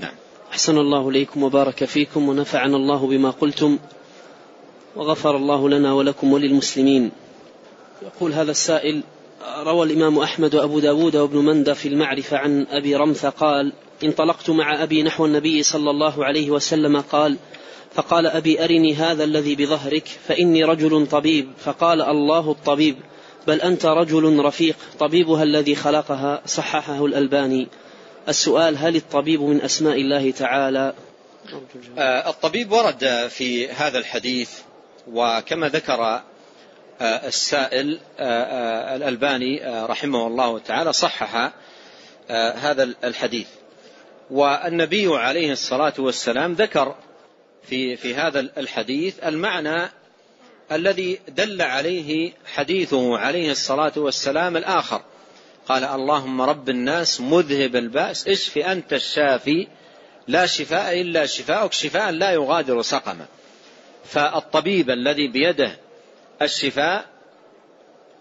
نعم. أحسن الله إليكم وبارك فيكم ونفعنا الله بما قلتم وغفر الله لنا ولكم وللمسلمين. يقول هذا السائل روى الإمام أحمد وأبو داود وابن مندى في المعرفة عن أبي رمثة قال انطلقت مع أبي نحو النبي صلى الله عليه وسلم قال فقال أبي أرني هذا الذي بظهرك فإني رجل طبيب فقال الله الطبيب بل أنت رجل رفيق طبيبها الذي خلقها صححه الألباني. السؤال هل الطبيب من أسماء الله تعالى؟ آه، الطبيب ورد في هذا الحديث وكما ذكر آه، السائل آه، الألباني رحمه الله تعالى صحح هذا الحديث. والنبي عليه الصلاة والسلام ذكر في في هذا الحديث المعنى الذي دل عليه حديثه عليه الصلاة والسلام الآخر. قال اللهم رب الناس مذهب البأس اشف أنت الشافي لا شفاء إلا شفاءك شفاء لا يغادر سقما. فالطبيب الذي بيده الشفاء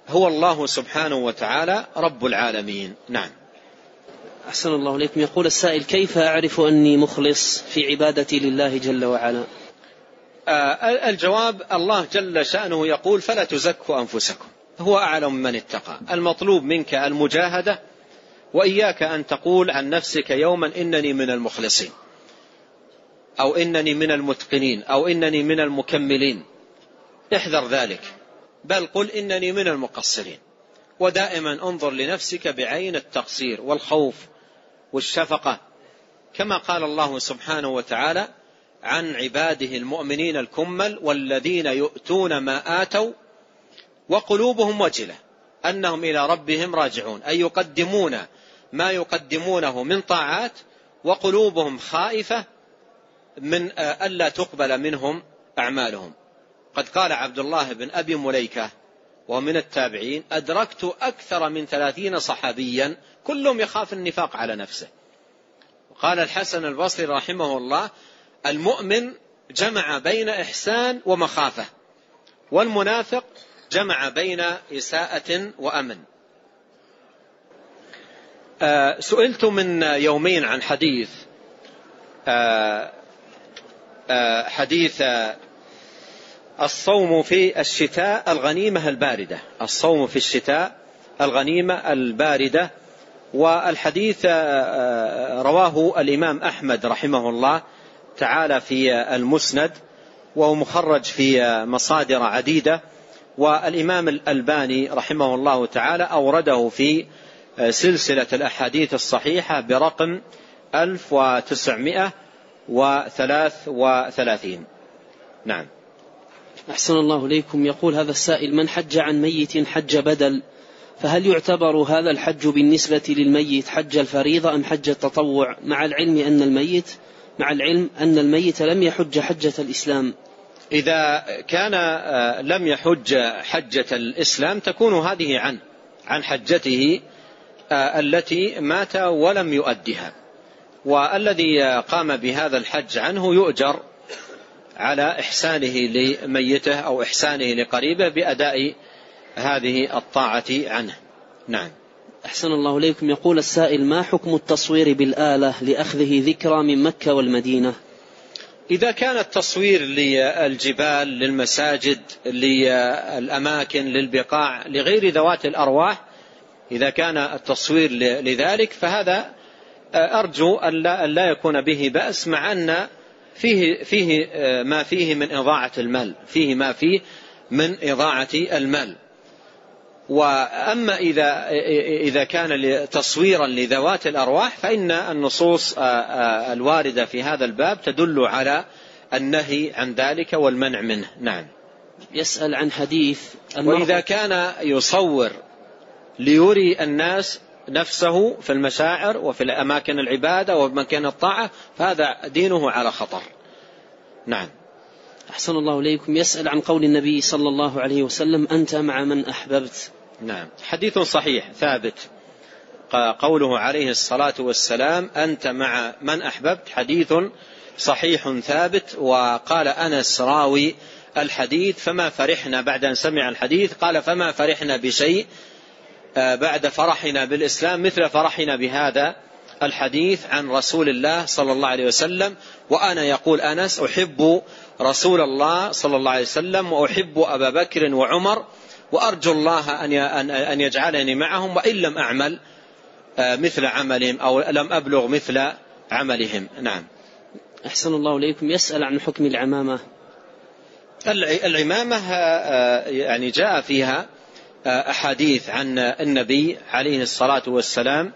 هو الله سبحانه وتعالى رب العالمين. نعم. أحسن الله إليكم. يقول السائل كيف أعرف أني مخلص في عبادتي لله جل وعلا؟ آه الجواب الله جل شأنه يقول فلا تزكوا أنفسكم. هو أعلم من اتقى. المطلوب منك المجاهدة وإياك أن تقول عن نفسك يوما إنني من المخلصين أو إنني من المتقنين أو إنني من المكملين. احذر ذلك. بل قل إنني من المقصرين. ودائما انظر لنفسك بعين التقصير والخوف والشفقة كما قال الله سبحانه وتعالى عن عباده المؤمنين الكمل والذين يؤتون ما آتوا وقلوبهم وجلة أنهم إلى ربهم راجعون أي يقدمون ما يقدمونه من طاعات وقلوبهم خائفة من ألا تقبل منهم أعمالهم. قد قال عبد الله بن أبي مليكة ومن التابعين أدركت أكثر من ثلاثين صحابيا كلهم يخاف النفاق على نفسه. قال الحسن البصري رحمه الله المؤمن جمع بين إحسان ومخافة والمنافق جمع بين إساءة وأمن. آه، سئلت من يومين عن حديث آه، آه، حديث الصوم في الشتاء الغنيمة الباردة. الصوم في الشتاء الغنيمة الباردة. والحديث رواه الإمام أحمد رحمه الله تعالى في المسند وهو مخرج في مصادر عديدة. والإمام الألباني رحمه الله تعالى أورده في سلسلة الأحاديث الصحيحة برقم 1933 نعم. أحسن الله إليكم. يقول هذا السائل من حج عن ميت حج بدل فهل يعتبر هذا الحج بالنسبة للميت حج الفريضة أم حج التطوع؟ مع العلم أن الميت مع العلم أن الميت لم يحج حجة الإسلام. إذا كان آه، لم يحج حجة الإسلام تكون هذه عن عن حجته آه، التي مات ولم يؤدها. والذي قام بهذا الحج عنه يؤجر على إحسانه لميته أو إحسانه لقريبه بأداء هذه الطاعة عنه. نعم. أحسن الله إليكم. يقول السائل ما حكم التصوير بالآلة لأخذه ذكرى من مكة والمدينة؟ إذا كان التصوير للجبال للمساجد للأماكن للبقاع لغير ذوات الأرواح إذا كان التصوير لذلك فهذا أرجو أن لا يكون به بأس مع أن فيه, فيه ما فيه من إضاعة المال فيه ما فيه من إضاعة المال. وأما إذا إذا كان تصويرا لذوات الأرواح فإن النصوص الواردة في هذا الباب تدل على النهي عن ذلك والمنع منه. نعم. يسأل عن حديث وإذا كان يصور ليري الناس نفسه في المشاعر وفي الأماكن العبادة ومكان الطاعة فهذا دينه على خطر. نعم. أحسن الله إليكم. يسأل عن قول النبي صلى الله عليه وسلم أنت مع من أحببت؟ نعم. حديث صحيح ثابت. قوله عليه الصلاة والسلام أنت مع من أحببت؟ حديث صحيح ثابت. وقال أنس راوي الحديث فما فرحنا بعد أن سمع الحديث. قال فما فرحنا بشيء آه، بعد فرحنا بالإسلام مثل فرحنا بهذا. الحديث عن رسول الله صلى الله عليه وسلم وأنا يقول أنس أحب رسول الله صلى الله عليه وسلم وأحب أبا بكر وعمر وأرجو الله أن يجعلني معهم وإن لم أعمل آه، مثل عملهم أو لم أبلغ مثل عملهم. نعم. أحسن الله إليكم. يسأل عن حكم العمامة. العمامة آه، يعني جاء فيها آه، أحاديث عن النبي عليه الصلاة والسلام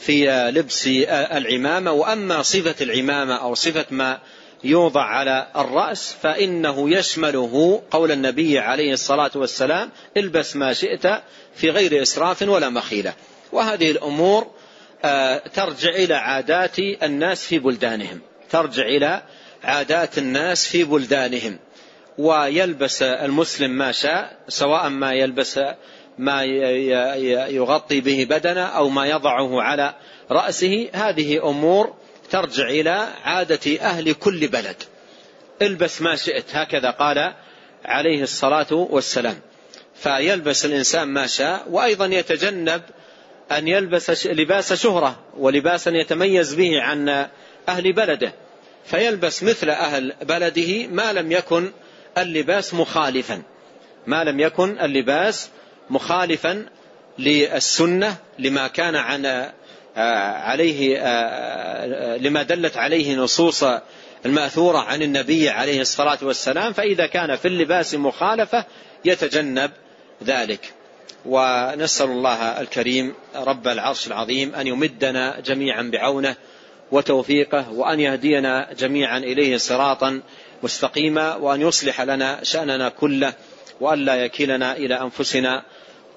في لبس العمامة وأما صفة العمامة أو صفة ما يوضع على الرأس فإنه يشمله قول النبي عليه الصلاة والسلام البس ما شئت في غير إسراف ولا مخيلة. وهذه الأمور آه، ترجع إلى عادات الناس في بلدانهم. ترجع إلى عادات الناس في بلدانهم. ويلبس المسلم ما شاء سواء ما يلبس ما يغطي به بدنه أو ما يضعه على رأسه. هذه أمور ترجع إلى عادة أهل كل بلد. البس ما شئت هكذا قال عليه الصلاة والسلام. فيلبس الإنسان ما شاء وأيضا يتجنب أن يلبس لباس شهرة ولباسا يتميز به عن أهل بلده. فيلبس مثل أهل بلده ما لم يكن اللباس مخالفا. ما لم يكن اللباس مخالفا للسنة لما كان عن آه، عليه آه، لما دلت عليه نصوص المأثورة عن النبي عليه الصلاة والسلام فإذا كان في اللباس مخالفة يتجنب ذلك. ونسأل الله الكريم رب العرش العظيم أن يمدنا جميعا بعونه وتوفيقه وأن يهدينا جميعا إليه صراطا مستقيما وأن يصلح لنا شأننا كله وأن لا يكلنا إلى أنفسنا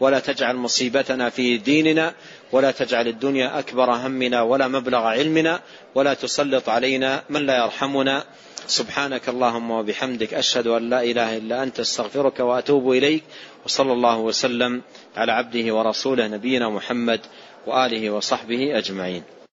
ولا تجعل مصيبتنا في ديننا ولا تجعل الدنيا أكبر همنا ولا مبلغ علمنا ولا تسلط علينا من لا يرحمنا. سبحانك اللهم وبحمدك أشهد أن لا إله إلا أنت أستغفرك وأتوب إليك وصلى الله وسلم على عبده ورسوله نبينا محمد وآله وصحبه أجمعين.